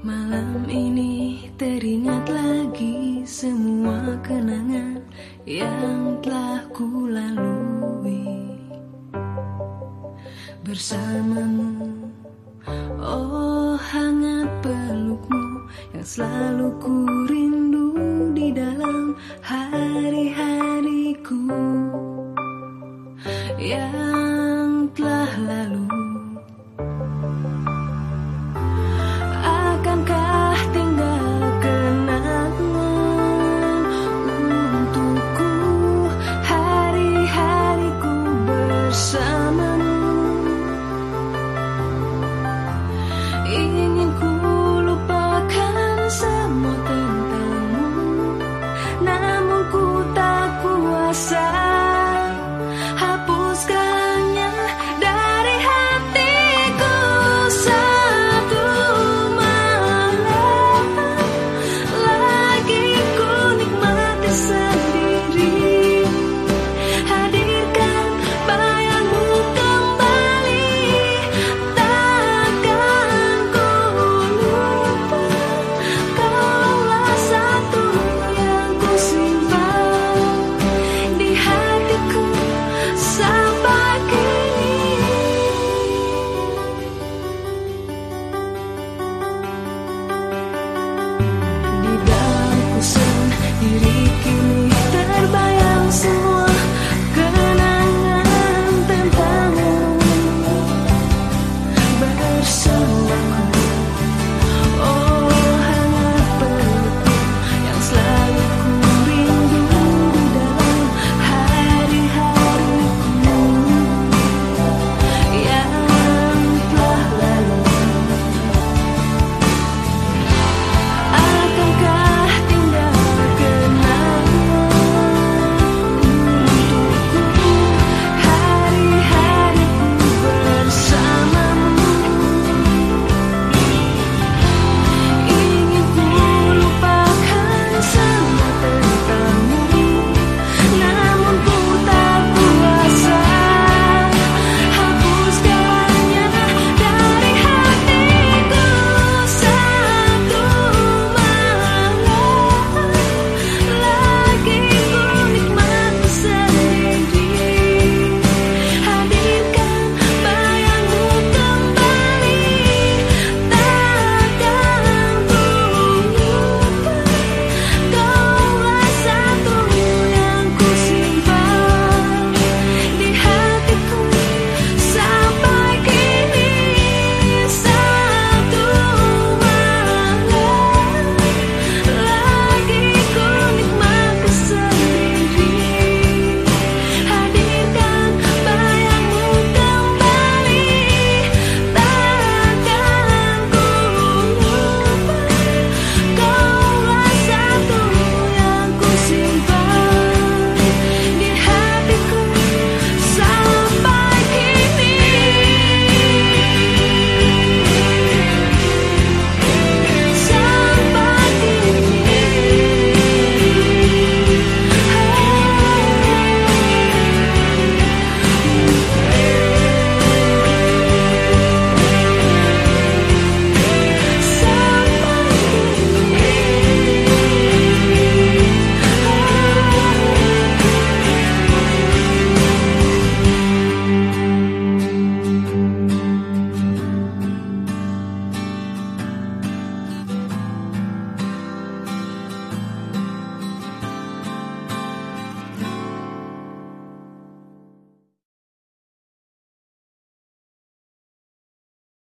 malam ini teringat lagi semua kenangan yang telah ku lalui. Bersamamu Oh hangat pelukmu yang selalu ku rindu di dalam hari-hariku yang telah lalu.